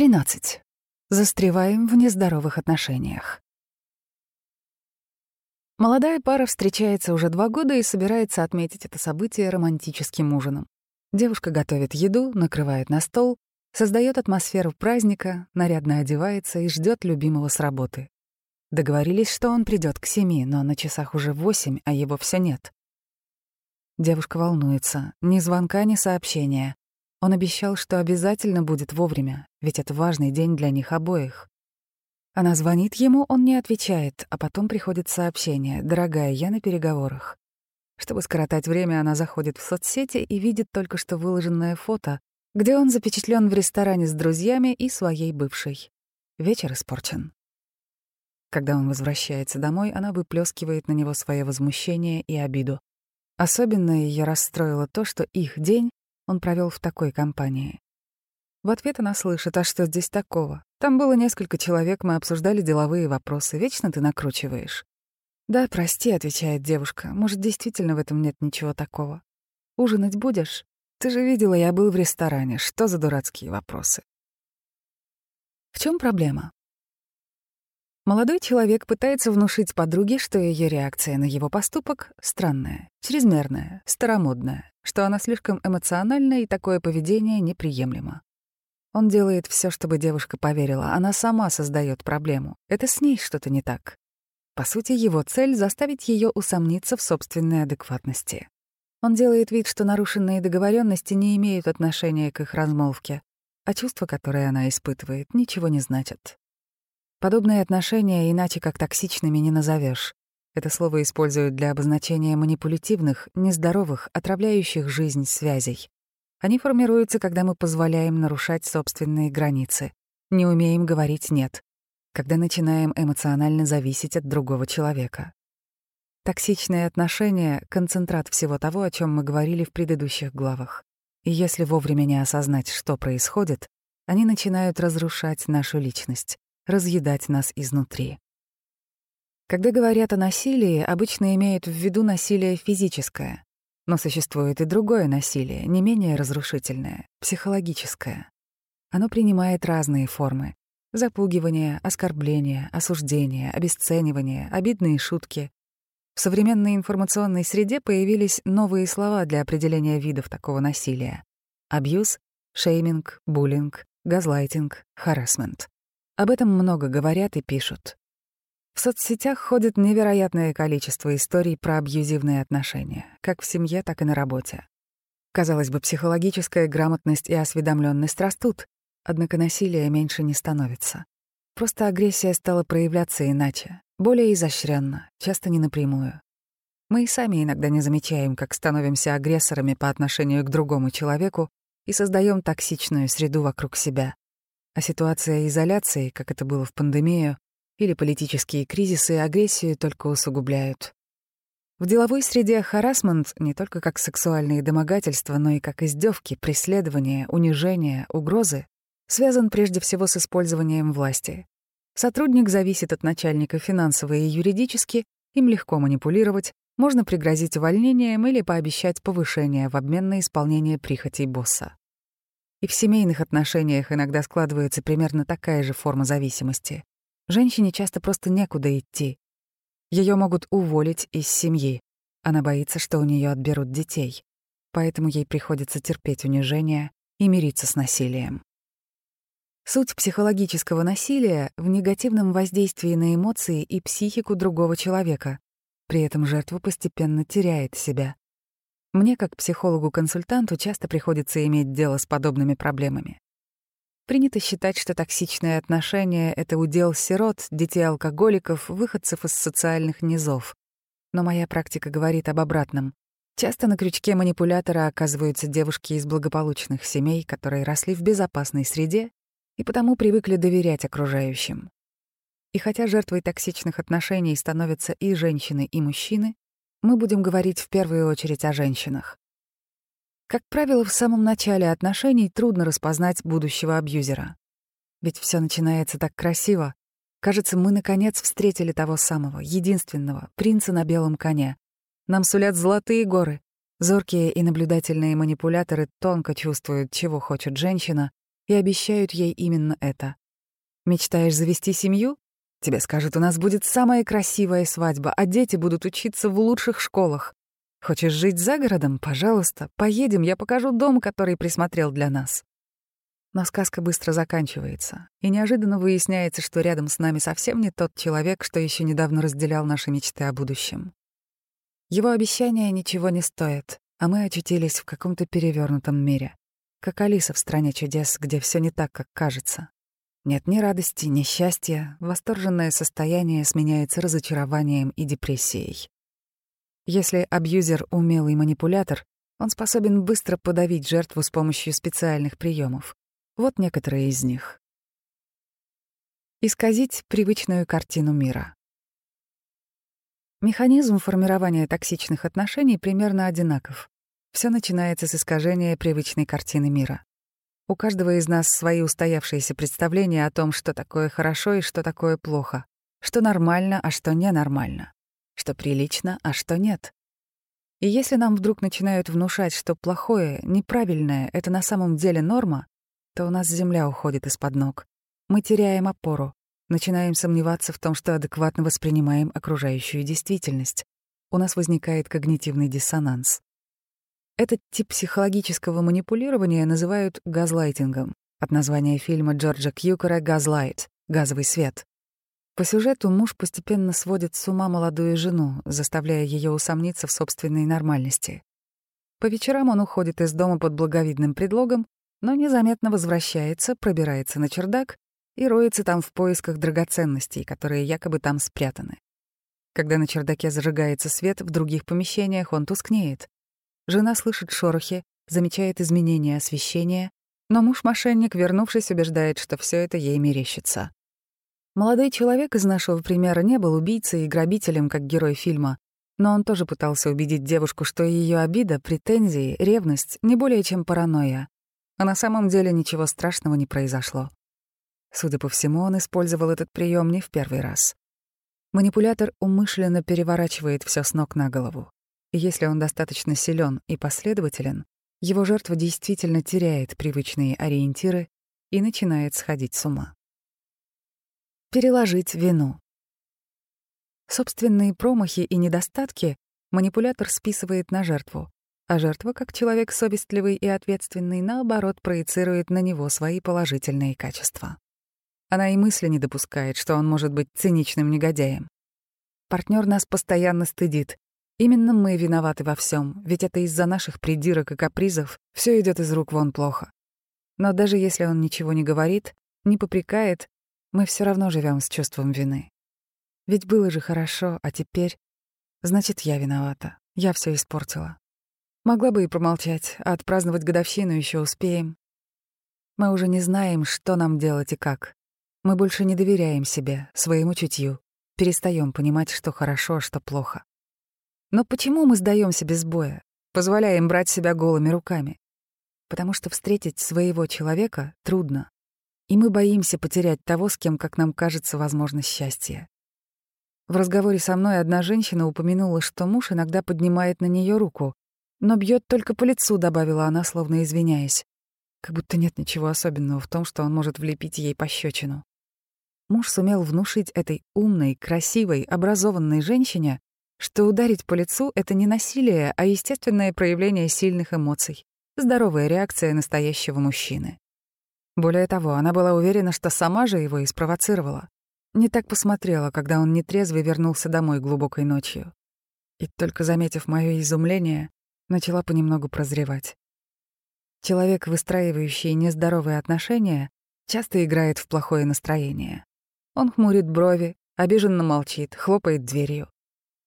13. Застреваем в нездоровых отношениях. Молодая пара встречается уже два года и собирается отметить это событие романтическим ужином. Девушка готовит еду, накрывает на стол, создает атмосферу праздника, нарядно одевается и ждет любимого с работы. Договорились, что он придет к семи, но на часах уже восемь, а его все нет. Девушка волнуется. Ни звонка, ни сообщения. Он обещал, что обязательно будет вовремя, ведь это важный день для них обоих. Она звонит ему, он не отвечает, а потом приходит сообщение «Дорогая, я на переговорах». Чтобы скоротать время, она заходит в соцсети и видит только что выложенное фото, где он запечатлен в ресторане с друзьями и своей бывшей. Вечер испорчен. Когда он возвращается домой, она выплескивает на него свое возмущение и обиду. Особенно ее расстроило то, что их день он провел в такой компании. В ответ она слышит, а что здесь такого? Там было несколько человек, мы обсуждали деловые вопросы. Вечно ты накручиваешь. «Да, прости», — отвечает девушка. «Может, действительно в этом нет ничего такого? Ужинать будешь? Ты же видела, я был в ресторане. Что за дурацкие вопросы?» В чем проблема? Молодой человек пытается внушить подруге, что ее реакция на его поступок странная, чрезмерная, старомодная, что она слишком эмоциональна и такое поведение неприемлемо. Он делает все, чтобы девушка поверила, она сама создает проблему. Это с ней что-то не так. По сути, его цель — заставить ее усомниться в собственной адекватности. Он делает вид, что нарушенные договоренности не имеют отношения к их размолвке, а чувства, которые она испытывает, ничего не значат. Подобные отношения иначе как токсичными не назовешь. Это слово используют для обозначения манипулятивных, нездоровых, отравляющих жизнь связей. Они формируются, когда мы позволяем нарушать собственные границы, не умеем говорить «нет», когда начинаем эмоционально зависеть от другого человека. Токсичные отношения — концентрат всего того, о чем мы говорили в предыдущих главах. И если вовремя не осознать, что происходит, они начинают разрушать нашу личность, разъедать нас изнутри. Когда говорят о насилии, обычно имеют в виду насилие физическое. Но существует и другое насилие, не менее разрушительное, психологическое. Оно принимает разные формы. Запугивание, оскорбление, осуждение, обесценивание, обидные шутки. В современной информационной среде появились новые слова для определения видов такого насилия. Абьюз, шейминг, буллинг, газлайтинг, харасмент. Об этом много говорят и пишут. В соцсетях ходит невероятное количество историй про абьюзивные отношения, как в семье, так и на работе. Казалось бы, психологическая грамотность и осведомленность растут, однако насилие меньше не становится. Просто агрессия стала проявляться иначе, более изощренно, часто не напрямую. Мы и сами иногда не замечаем, как становимся агрессорами по отношению к другому человеку и создаем токсичную среду вокруг себя. А ситуация изоляции, как это было в пандемию, или политические кризисы и агрессию только усугубляют. В деловой среде харасмент не только как сексуальные домогательства, но и как издевки, преследования, унижения, угрозы связан прежде всего с использованием власти. Сотрудник зависит от начальника финансово и юридически, им легко манипулировать, можно пригрозить увольнением или пообещать повышение в обмен на исполнение прихотей босса. И в семейных отношениях иногда складывается примерно такая же форма зависимости. Женщине часто просто некуда идти. Ее могут уволить из семьи. Она боится, что у нее отберут детей. Поэтому ей приходится терпеть унижение и мириться с насилием. Суть психологического насилия в негативном воздействии на эмоции и психику другого человека. При этом жертва постепенно теряет себя. Мне, как психологу-консультанту, часто приходится иметь дело с подобными проблемами. Принято считать, что токсичные отношения — это удел сирот, детей-алкоголиков, выходцев из социальных низов. Но моя практика говорит об обратном. Часто на крючке манипулятора оказываются девушки из благополучных семей, которые росли в безопасной среде и потому привыкли доверять окружающим. И хотя жертвой токсичных отношений становятся и женщины, и мужчины, мы будем говорить в первую очередь о женщинах. Как правило, в самом начале отношений трудно распознать будущего абьюзера. Ведь все начинается так красиво. Кажется, мы наконец встретили того самого, единственного, принца на белом коне. Нам сулят золотые горы. Зоркие и наблюдательные манипуляторы тонко чувствуют, чего хочет женщина, и обещают ей именно это. Мечтаешь завести семью? Тебе скажут, у нас будет самая красивая свадьба, а дети будут учиться в лучших школах. Хочешь жить за городом? Пожалуйста, поедем, я покажу дом, который присмотрел для нас. Но сказка быстро заканчивается, и неожиданно выясняется, что рядом с нами совсем не тот человек, что еще недавно разделял наши мечты о будущем. Его обещания ничего не стоят, а мы очутились в каком-то перевернутом мире, как Алиса в «Стране чудес», где все не так, как кажется. Нет ни радости, ни счастья, восторженное состояние сменяется разочарованием и депрессией. Если абьюзер — умелый манипулятор, он способен быстро подавить жертву с помощью специальных приемов. Вот некоторые из них. Исказить привычную картину мира. Механизм формирования токсичных отношений примерно одинаков. Все начинается с искажения привычной картины мира. У каждого из нас свои устоявшиеся представления о том, что такое хорошо и что такое плохо, что нормально, а что ненормально, что прилично, а что нет. И если нам вдруг начинают внушать, что плохое, неправильное — это на самом деле норма, то у нас земля уходит из-под ног. Мы теряем опору, начинаем сомневаться в том, что адекватно воспринимаем окружающую действительность. У нас возникает когнитивный диссонанс. Этот тип психологического манипулирования называют газлайтингом, от названия фильма Джорджа Кьюкера «Газлайт» — «Газовый свет». По сюжету муж постепенно сводит с ума молодую жену, заставляя ее усомниться в собственной нормальности. По вечерам он уходит из дома под благовидным предлогом но незаметно возвращается, пробирается на чердак и роется там в поисках драгоценностей, которые якобы там спрятаны. Когда на чердаке зажигается свет, в других помещениях он тускнеет. Жена слышит шорохи, замечает изменения освещения, но муж-мошенник, вернувшись, убеждает, что все это ей мерещится. Молодой человек из нашего примера не был убийцей и грабителем, как герой фильма, но он тоже пытался убедить девушку, что ее обида, претензии, ревность — не более чем паранойя, а на самом деле ничего страшного не произошло. Судя по всему, он использовал этот прием не в первый раз. Манипулятор умышленно переворачивает все с ног на голову. Если он достаточно силен и последователен, его жертва действительно теряет привычные ориентиры и начинает сходить с ума. Переложить вину. Собственные промахи и недостатки манипулятор списывает на жертву, а жертва, как человек совестливый и ответственный, наоборот, проецирует на него свои положительные качества. Она и мысли не допускает, что он может быть циничным негодяем. Партнер нас постоянно стыдит. Именно мы виноваты во всем, ведь это из-за наших придирок и капризов все идет из рук вон плохо. Но даже если он ничего не говорит, не попрекает, мы все равно живем с чувством вины. Ведь было же хорошо, а теперь... Значит, я виновата. Я все испортила. Могла бы и промолчать, а отпраздновать годовщину еще успеем. Мы уже не знаем, что нам делать и как. Мы больше не доверяем себе, своему чутью, перестаем понимать, что хорошо, а что плохо. Но почему мы сдаемся без боя, позволяем брать себя голыми руками? Потому что встретить своего человека трудно, и мы боимся потерять того, с кем, как нам кажется, возможно счастье. В разговоре со мной одна женщина упомянула, что муж иногда поднимает на нее руку, но бьет только по лицу, добавила она, словно извиняясь. Как будто нет ничего особенного в том, что он может влепить ей пощечину. Муж сумел внушить этой умной, красивой, образованной женщине, что ударить по лицу — это не насилие, а естественное проявление сильных эмоций, здоровая реакция настоящего мужчины. Более того, она была уверена, что сама же его и спровоцировала. Не так посмотрела, когда он нетрезвый вернулся домой глубокой ночью. И только заметив мое изумление, начала понемногу прозревать. Человек, выстраивающий нездоровые отношения, часто играет в плохое настроение. Он хмурит брови, обиженно молчит, хлопает дверью.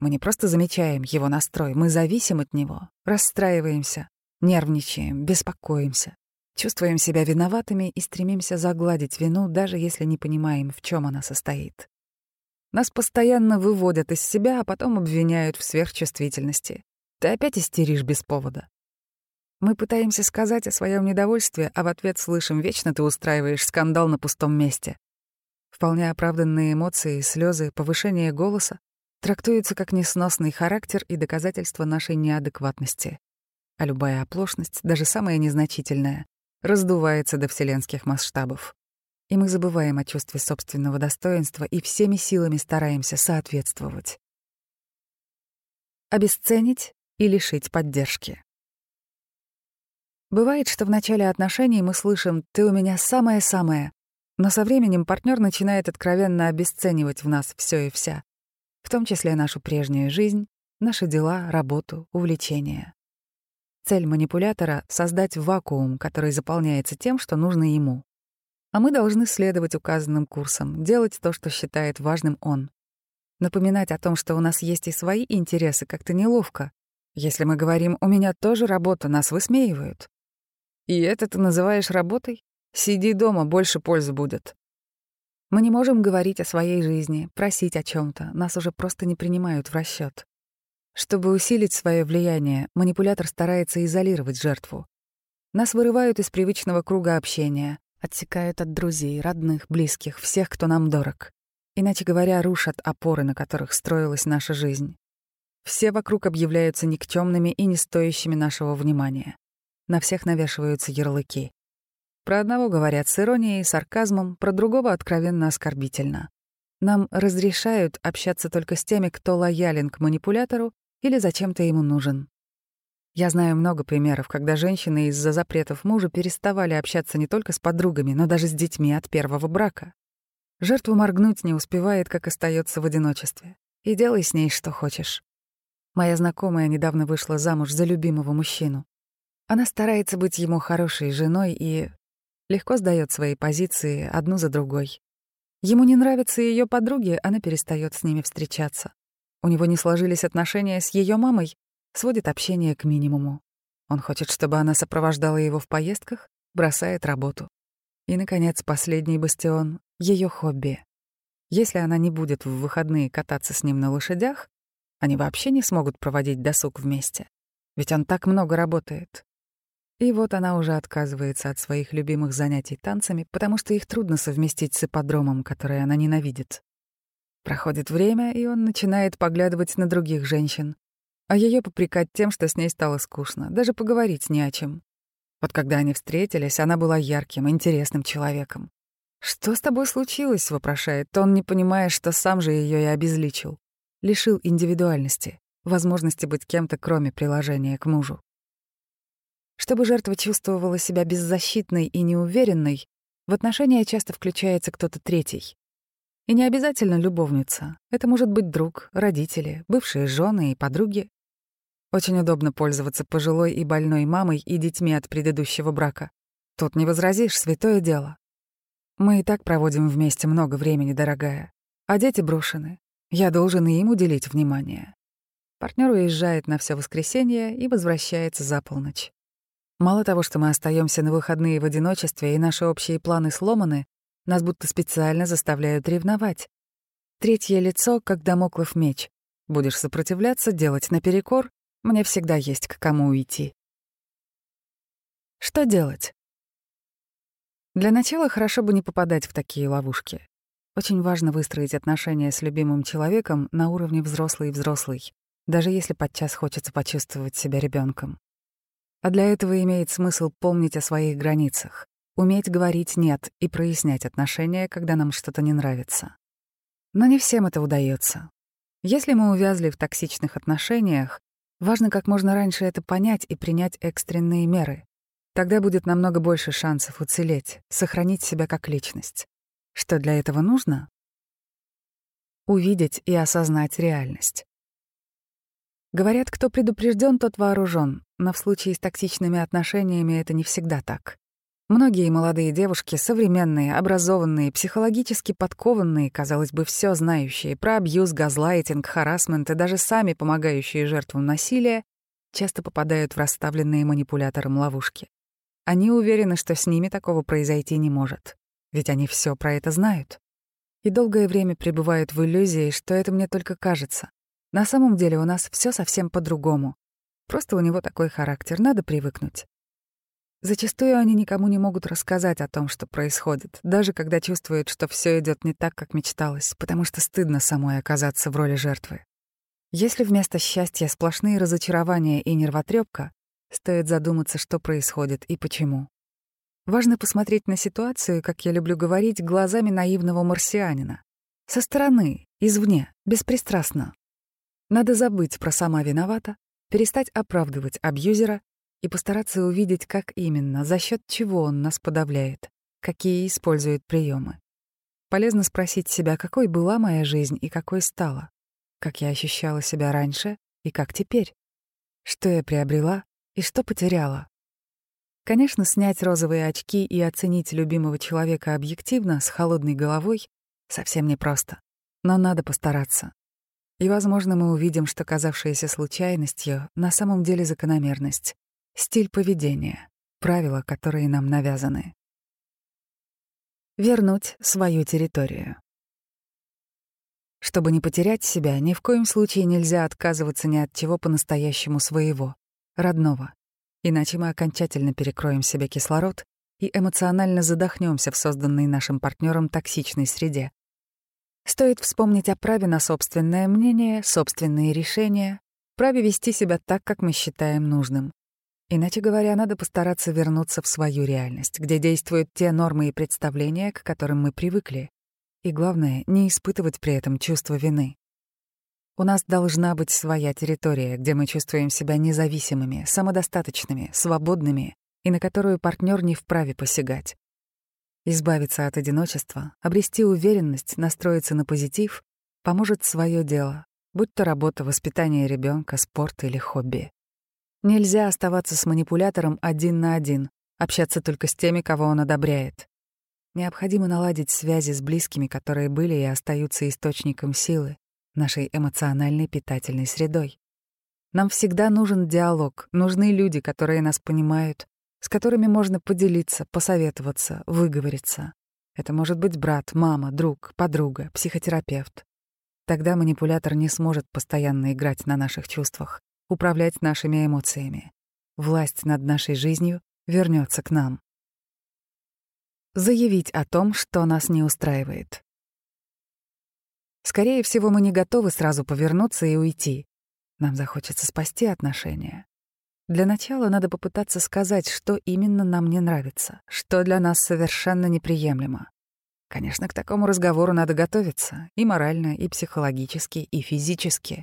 Мы не просто замечаем его настрой, мы зависим от него, расстраиваемся, нервничаем, беспокоимся, чувствуем себя виноватыми и стремимся загладить вину, даже если не понимаем, в чем она состоит. Нас постоянно выводят из себя, а потом обвиняют в сверхчувствительности. Ты опять истеришь без повода. Мы пытаемся сказать о своем недовольстве, а в ответ слышим «Вечно ты устраиваешь скандал на пустом месте». Вполне оправданные эмоции, слезы, повышение голоса трактуются как несносный характер и доказательство нашей неадекватности. А любая оплошность, даже самая незначительная, раздувается до вселенских масштабов. И мы забываем о чувстве собственного достоинства и всеми силами стараемся соответствовать. Обесценить и лишить поддержки. Бывает, что в начале отношений мы слышим «ты у меня самое-самое», но со временем партнер начинает откровенно обесценивать в нас все и вся, в том числе нашу прежнюю жизнь, наши дела, работу, увлечения. Цель манипулятора — создать вакуум, который заполняется тем, что нужно ему. А мы должны следовать указанным курсам, делать то, что считает важным он. Напоминать о том, что у нас есть и свои интересы, как-то неловко. Если мы говорим «у меня тоже работа», нас высмеивают. И это ты называешь работой? Сиди дома, больше пользы будет. Мы не можем говорить о своей жизни, просить о чем то нас уже просто не принимают в расчет. Чтобы усилить свое влияние, манипулятор старается изолировать жертву. Нас вырывают из привычного круга общения, отсекают от друзей, родных, близких, всех, кто нам дорог. Иначе говоря, рушат опоры, на которых строилась наша жизнь. Все вокруг объявляются никчемными и не стоящими нашего внимания на всех навешиваются ярлыки. Про одного говорят с иронией, сарказмом, про другого откровенно оскорбительно. Нам разрешают общаться только с теми, кто лоялен к манипулятору или зачем-то ему нужен. Я знаю много примеров, когда женщины из-за запретов мужа переставали общаться не только с подругами, но даже с детьми от первого брака. Жертву моргнуть не успевает, как остается в одиночестве. И делай с ней что хочешь. Моя знакомая недавно вышла замуж за любимого мужчину. Она старается быть ему хорошей женой и легко сдает свои позиции одну за другой. Ему не нравятся ее подруги, она перестает с ними встречаться. У него не сложились отношения с ее мамой, сводит общение к минимуму. Он хочет, чтобы она сопровождала его в поездках, бросает работу. И, наконец, последний бастион — ее хобби. Если она не будет в выходные кататься с ним на лошадях, они вообще не смогут проводить досуг вместе. Ведь он так много работает. И вот она уже отказывается от своих любимых занятий танцами, потому что их трудно совместить с ипподромом, который она ненавидит. Проходит время, и он начинает поглядывать на других женщин, а ее попрекать тем, что с ней стало скучно, даже поговорить не о чем. Вот когда они встретились, она была ярким, интересным человеком. «Что с тобой случилось?» — вопрошает он, не понимая, что сам же ее и обезличил. Лишил индивидуальности, возможности быть кем-то, кроме приложения к мужу. Чтобы жертва чувствовала себя беззащитной и неуверенной, в отношения часто включается кто-то третий. И не обязательно любовница. Это может быть друг, родители, бывшие жены и подруги. Очень удобно пользоваться пожилой и больной мамой и детьми от предыдущего брака. Тут не возразишь, святое дело. Мы и так проводим вместе много времени, дорогая. А дети брошены. Я должен и им уделить внимание. Партнер уезжает на все воскресенье и возвращается за полночь. Мало того, что мы остаемся на выходные в одиночестве и наши общие планы сломаны, нас будто специально заставляют ревновать. Третье лицо, как домоклов меч. Будешь сопротивляться, делать наперекор, мне всегда есть к кому уйти. Что делать? Для начала хорошо бы не попадать в такие ловушки. Очень важно выстроить отношения с любимым человеком на уровне взрослый-взрослый, даже если подчас хочется почувствовать себя ребенком. А для этого имеет смысл помнить о своих границах, уметь говорить «нет» и прояснять отношения, когда нам что-то не нравится. Но не всем это удается. Если мы увязли в токсичных отношениях, важно как можно раньше это понять и принять экстренные меры. Тогда будет намного больше шансов уцелеть, сохранить себя как личность. Что для этого нужно? Увидеть и осознать реальность. Говорят, кто предупрежден, тот вооружен, но в случае с токсичными отношениями это не всегда так. Многие молодые девушки, современные, образованные, психологически подкованные, казалось бы, все знающие про абьюз, газлайтинг, харасмент и даже сами помогающие жертвам насилия, часто попадают в расставленные манипулятором ловушки. Они уверены, что с ними такого произойти не может, ведь они все про это знают. И долгое время пребывают в иллюзии, что это мне только кажется, на самом деле у нас все совсем по-другому. Просто у него такой характер, надо привыкнуть. Зачастую они никому не могут рассказать о том, что происходит, даже когда чувствуют, что все идет не так, как мечталось, потому что стыдно самой оказаться в роли жертвы. Если вместо счастья сплошные разочарования и нервотрепка, стоит задуматься, что происходит и почему. Важно посмотреть на ситуацию, как я люблю говорить, глазами наивного марсианина. Со стороны, извне, беспристрастно. Надо забыть про «сама виновата», перестать оправдывать абьюзера и постараться увидеть, как именно, за счет чего он нас подавляет, какие использует приемы. Полезно спросить себя, какой была моя жизнь и какой стала, как я ощущала себя раньше и как теперь, что я приобрела и что потеряла. Конечно, снять розовые очки и оценить любимого человека объективно, с холодной головой, совсем непросто. Но надо постараться. И, возможно, мы увидим, что казавшаяся случайностью на самом деле закономерность, стиль поведения, правила, которые нам навязаны. Вернуть свою территорию. Чтобы не потерять себя, ни в коем случае нельзя отказываться ни от чего по-настоящему своего, родного иначе мы окончательно перекроем себе кислород и эмоционально задохнемся в созданной нашим партнером токсичной среде. Стоит вспомнить о праве на собственное мнение, собственные решения, праве вести себя так, как мы считаем нужным. Иначе говоря, надо постараться вернуться в свою реальность, где действуют те нормы и представления, к которым мы привыкли. И главное, не испытывать при этом чувство вины. У нас должна быть своя территория, где мы чувствуем себя независимыми, самодостаточными, свободными и на которую партнер не вправе посягать. Избавиться от одиночества, обрести уверенность, настроиться на позитив поможет свое дело, будь то работа, воспитание ребенка, спорт или хобби. Нельзя оставаться с манипулятором один на один, общаться только с теми, кого он одобряет. Необходимо наладить связи с близкими, которые были и остаются источником силы, нашей эмоциональной питательной средой. Нам всегда нужен диалог, нужны люди, которые нас понимают, с которыми можно поделиться, посоветоваться, выговориться. Это может быть брат, мама, друг, подруга, психотерапевт. Тогда манипулятор не сможет постоянно играть на наших чувствах, управлять нашими эмоциями. Власть над нашей жизнью вернется к нам. Заявить о том, что нас не устраивает. Скорее всего, мы не готовы сразу повернуться и уйти. Нам захочется спасти отношения. Для начала надо попытаться сказать, что именно нам не нравится, что для нас совершенно неприемлемо. Конечно, к такому разговору надо готовиться и морально, и психологически, и физически.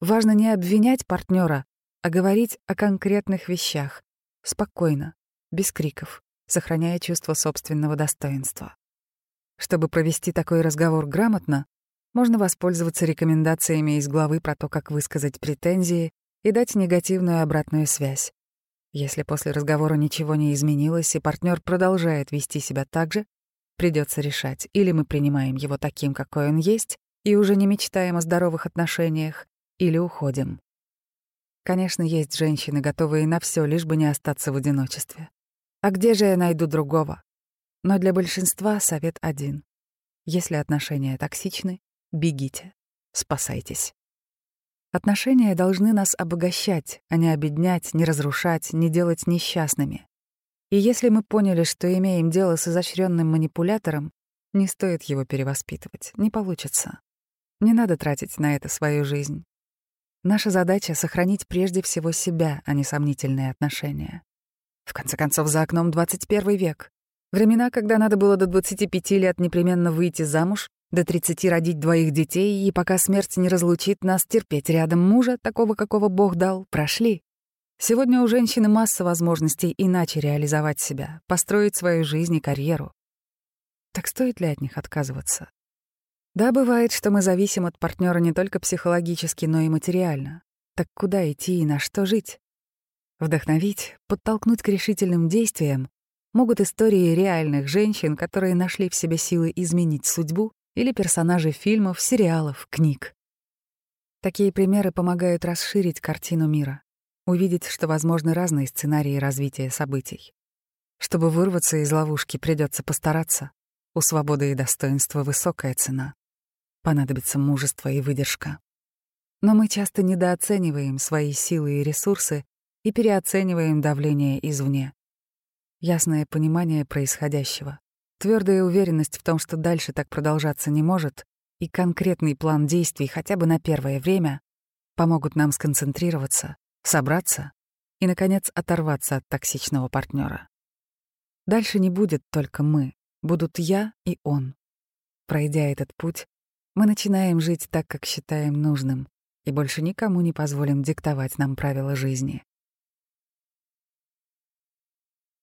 Важно не обвинять партнера, а говорить о конкретных вещах, спокойно, без криков, сохраняя чувство собственного достоинства. Чтобы провести такой разговор грамотно, можно воспользоваться рекомендациями из главы про то, как высказать претензии и дать негативную обратную связь. Если после разговора ничего не изменилось и партнер продолжает вести себя так же, придется решать, или мы принимаем его таким, какой он есть, и уже не мечтаем о здоровых отношениях, или уходим. Конечно, есть женщины, готовые на все, лишь бы не остаться в одиночестве. А где же я найду другого? Но для большинства совет один. Если отношения токсичны, Бегите, спасайтесь. Отношения должны нас обогащать, а не обеднять, не разрушать, не делать несчастными. И если мы поняли, что имеем дело с изощренным манипулятором, не стоит его перевоспитывать, не получится. Не надо тратить на это свою жизнь. Наша задача — сохранить прежде всего себя, а не сомнительные отношения. В конце концов, за окном 21 век. Времена, когда надо было до 25 лет непременно выйти замуж, до 30 родить двоих детей, и пока смерть не разлучит нас, терпеть рядом мужа, такого, какого Бог дал, прошли. Сегодня у женщины масса возможностей иначе реализовать себя, построить свою жизнь и карьеру. Так стоит ли от них отказываться? Да, бывает, что мы зависим от партнера не только психологически, но и материально. Так куда идти и на что жить? Вдохновить, подтолкнуть к решительным действиям могут истории реальных женщин, которые нашли в себе силы изменить судьбу или персонажи фильмов, сериалов, книг. Такие примеры помогают расширить картину мира, увидеть, что возможны разные сценарии развития событий. Чтобы вырваться из ловушки, придется постараться. У свободы и достоинства высокая цена. Понадобится мужество и выдержка. Но мы часто недооцениваем свои силы и ресурсы и переоцениваем давление извне. Ясное понимание происходящего, Твердая уверенность в том, что дальше так продолжаться не может, и конкретный план действий хотя бы на первое время помогут нам сконцентрироваться, собраться и, наконец, оторваться от токсичного партнера. Дальше не будет только мы, будут я и он. Пройдя этот путь, мы начинаем жить так, как считаем нужным, и больше никому не позволим диктовать нам правила жизни.